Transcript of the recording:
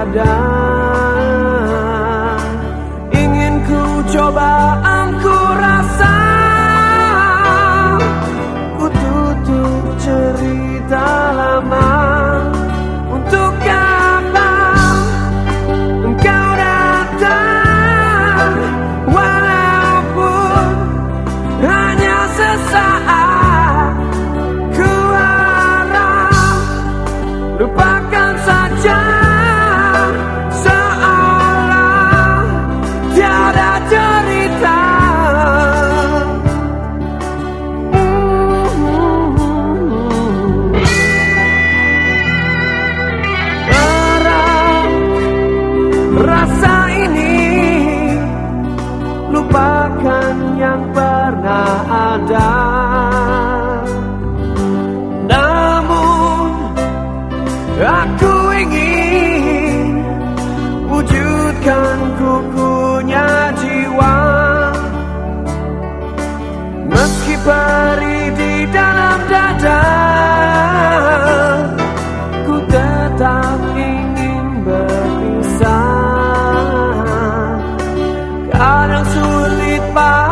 ada. Rasa ini lupakan yang pernah ada. Namun aku ingin wujudkan kukunya. Parang sulit ba?